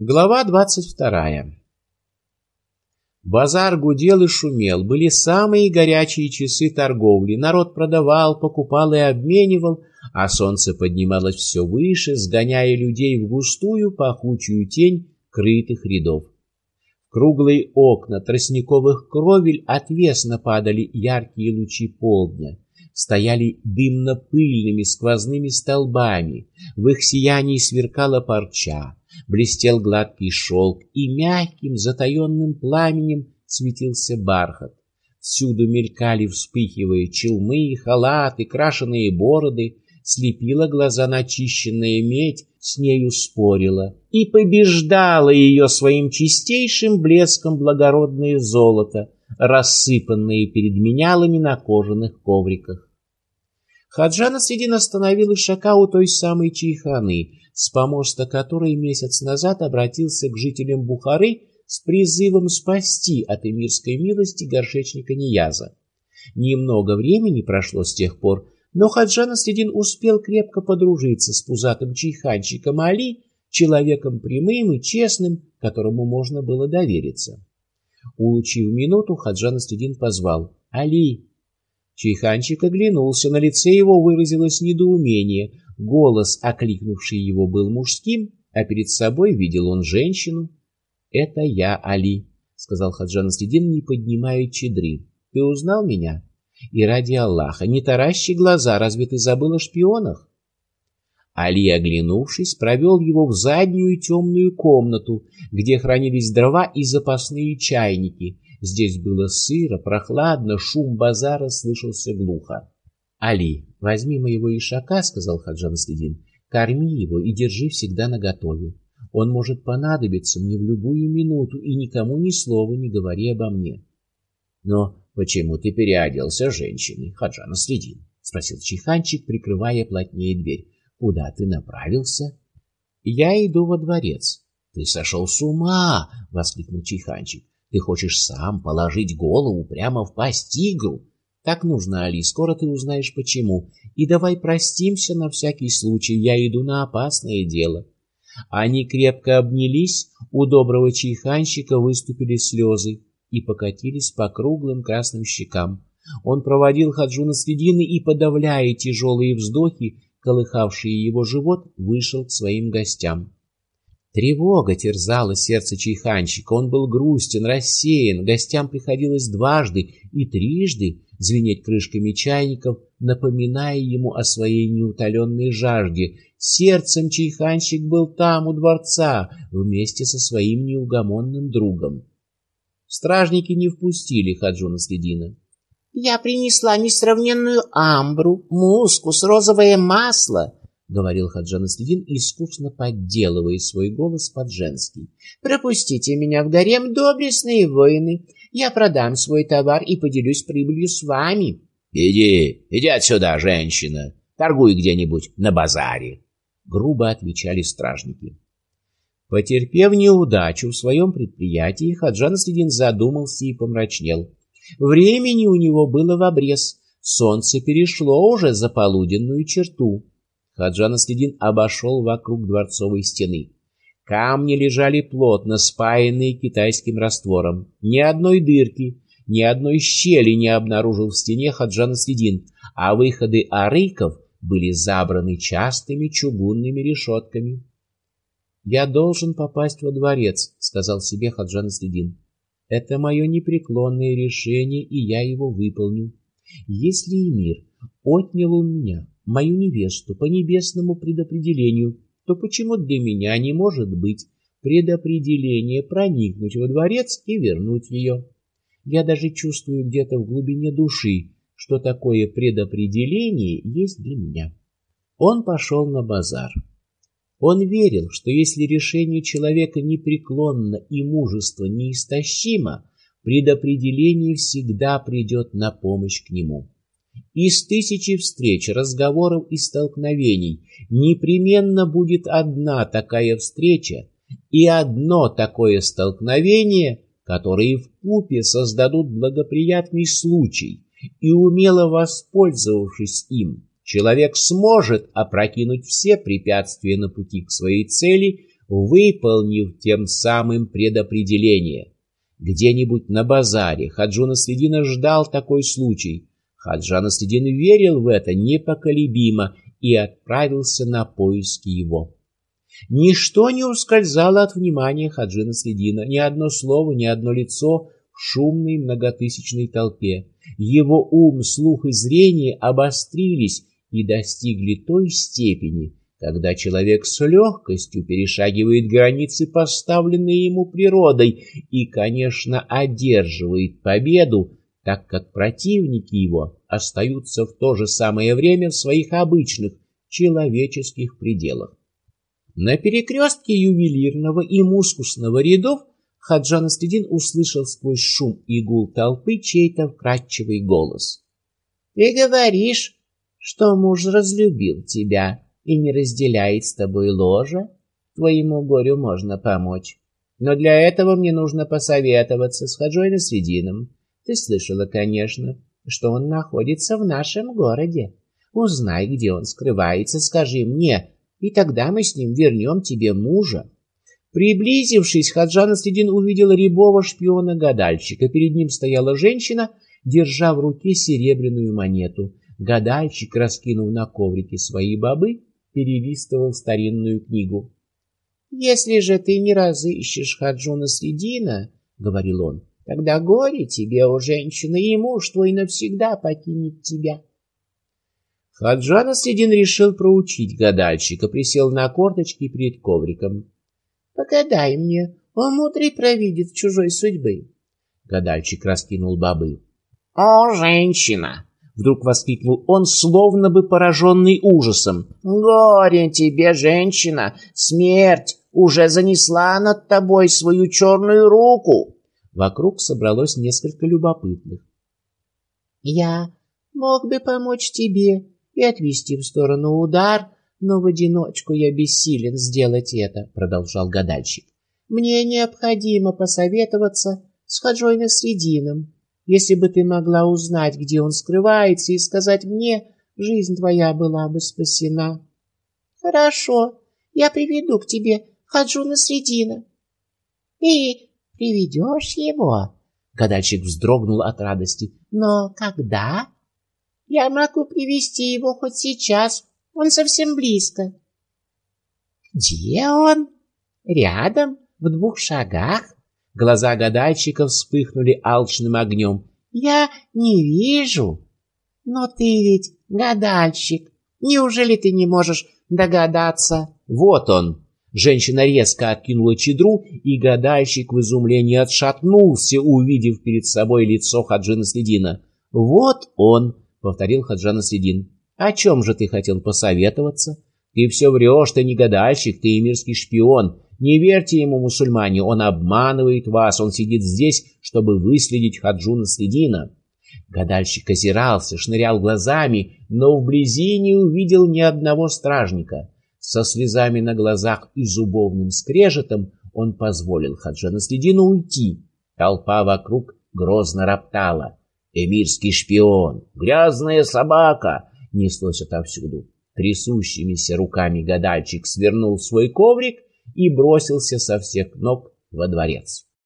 Глава двадцать вторая. Базар гудел и шумел, были самые горячие часы торговли. Народ продавал, покупал и обменивал, а солнце поднималось все выше, сгоняя людей в густую пахучую тень крытых рядов. Круглые окна тростниковых кровель отвесно падали яркие лучи полдня стояли дымно-пыльными сквозными столбами, в их сиянии сверкала парча, блестел гладкий шелк, и мягким затаенным пламенем светился бархат. Всюду мелькали, вспыхивая, челмы, халаты, крашеные бороды, слепила глаза начищенная медь, с нею спорила, и побеждала ее своим чистейшим блеском благородное золото, рассыпанное перед менялами на кожаных ковриках. Хаджана Средин остановил Ишака у той самой Чайханы, с помоста которой месяц назад обратился к жителям Бухары с призывом спасти от эмирской милости горшечника Нияза. Немного времени прошло с тех пор, но Хаджан Средин успел крепко подружиться с пузатым чайханщиком Али, человеком прямым и честным, которому можно было довериться. Улучив минуту, Хаджан Средин позвал «Али, Чайханчик оглянулся, на лице его выразилось недоумение. Голос, окликнувший его, был мужским, а перед собой видел он женщину. «Это я, Али», — сказал Хаджан Следин, не поднимая чедры. «Ты узнал меня? И ради Аллаха, не таращи глаза, разве ты забыл о шпионах?» Али, оглянувшись, провел его в заднюю темную комнату, где хранились дрова и запасные чайники, Здесь было сыро, прохладно, шум базара слышался глухо. «Али, возьми моего ишака», — сказал Хаджан Следин, — «корми его и держи всегда наготове. Он может понадобиться мне в любую минуту, и никому ни слова не говори обо мне». «Но почему ты переоделся женщиной, Хаджан Следин?» — спросил Чиханчик, прикрывая плотнее дверь. «Куда ты направился?» «Я иду во дворец». «Ты сошел с ума!» — воскликнул Чиханчик. Ты хочешь сам положить голову прямо в пасть тигру? Так нужно, Али, скоро ты узнаешь почему. И давай простимся на всякий случай, я иду на опасное дело. Они крепко обнялись, у доброго чайханщика выступили слезы и покатились по круглым красным щекам. Он проводил Хаджуна Средины и, подавляя тяжелые вздохи, колыхавшие его живот, вышел к своим гостям. Тревога терзала сердце чайханщика, он был грустен, рассеян, гостям приходилось дважды и трижды звенеть крышками чайников, напоминая ему о своей неутоленной жажде. Сердцем чайханщик был там, у дворца, вместе со своим неугомонным другом. Стражники не впустили Хаджуна Следина. «Я принесла несравненную амбру, мускус, розовое масло», — говорил Хаджан Ислидин, искусно подделывая свой голос под женский. «Пропустите меня в гарем, доблестные воины. Я продам свой товар и поделюсь прибылью с вами». «Иди, иди отсюда, женщина. Торгуй где-нибудь на базаре», — грубо отвечали стражники. Потерпев неудачу в своем предприятии, Хаджан Следин задумался и помрачнел. Времени у него было в обрез. Солнце перешло уже за полуденную черту. Хаджан Аследин обошел вокруг дворцовой стены. Камни лежали плотно, спаянные китайским раствором. Ни одной дырки, ни одной щели не обнаружил в стене Хаджан Аследин, а выходы арыков были забраны частыми чугунными решетками. «Я должен попасть во дворец», — сказал себе Хаджан Аследин. «Это мое непреклонное решение, и я его выполню. Если и мир отнял у меня мою невесту по небесному предопределению, то почему для меня не может быть предопределение проникнуть во дворец и вернуть ее? Я даже чувствую где-то в глубине души, что такое предопределение есть для меня. Он пошел на базар. Он верил, что если решение человека непреклонно и мужество неистощимо, предопределение всегда придет на помощь к нему. Из тысячи встреч, разговоров и столкновений непременно будет одна такая встреча и одно такое столкновение, которые вкупе создадут благоприятный случай, и умело воспользовавшись им, человек сможет опрокинуть все препятствия на пути к своей цели, выполнив тем самым предопределение. Где-нибудь на базаре Хаджуна Следина ждал такой случай. Хаджан Следин верил в это непоколебимо и отправился на поиски его. Ничто не ускользало от внимания Хаджина Следина, ни одно слово, ни одно лицо в шумной многотысячной толпе. Его ум, слух и зрение обострились и достигли той степени, когда человек с легкостью перешагивает границы, поставленные ему природой, и, конечно, одерживает победу, так как противники его остаются в то же самое время в своих обычных человеческих пределах. На перекрестке ювелирного и мускусного рядов Хаджан Астедин услышал сквозь шум и гул толпы чей-то вкрадчивый голос. «Ты говоришь, что муж разлюбил тебя и не разделяет с тобой ложа? Твоему горю можно помочь. Но для этого мне нужно посоветоваться с Хаджой Насредином. Ты слышала, конечно, что он находится в нашем городе. Узнай, где он скрывается, скажи мне, и тогда мы с ним вернем тебе мужа. Приблизившись, Хаджан Следин увидел рябого шпиона-гадальщика. Перед ним стояла женщина, держа в руке серебряную монету. Гадальщик, раскинув на коврике свои бобы, перелистывал старинную книгу. «Если же ты не разыщешь Хаджуна Следина, — говорил он, — тогда горе тебе, о женщина, и муж твой навсегда покинет тебя». Хаджан Следин решил проучить гадальщика, присел на корточки перед ковриком. Погадай мне, о мудрый провидец чужой судьбы. Гадальщик раскинул бобы. О, женщина! Вдруг воскликнул он, словно бы пораженный ужасом. «Горе тебе, женщина! Смерть уже занесла над тобой свою черную руку!» Вокруг собралось несколько любопытных. «Я мог бы помочь тебе и отвести в сторону удар, но в одиночку я бессилен сделать это, продолжал гадальщик. Мне необходимо посоветоваться с Хаджой Насредином. Если бы ты могла узнать, где он скрывается, и сказать мне, жизнь твоя была бы спасена. Хорошо, я приведу к тебе Хаджу Насредина. И приведешь его? Гадальщик вздрогнул от радости. Но когда? Я могу привести его хоть сейчас, он совсем близко. Где он? Рядом, в двух шагах. Глаза гадальщика вспыхнули алчным огнем. Я не вижу. Но ты ведь гадальщик. Неужели ты не можешь догадаться? Вот он. Женщина резко откинула чедру, и гадальщик в изумлении отшатнулся, увидев перед собой лицо Хаджина Следина. Вот он, повторил Хаджан Следин. О чем же ты хотел посоветоваться? Ты все врешь, ты не гадальщик, ты эмирский шпион. Не верьте ему, мусульмане, он обманывает вас, он сидит здесь, чтобы выследить Хаджуна Следина. Гадальщик озирался, шнырял глазами, но вблизи не увидел ни одного стражника. Со слезами на глазах и зубовным скрежетом он позволил Хаджана Следину уйти. Толпа вокруг грозно роптала. «Эмирский шпион! Грязная собака!» неслось отовсюду. Трясущимися руками гадальчик свернул свой коврик и бросился со всех ног во дворец.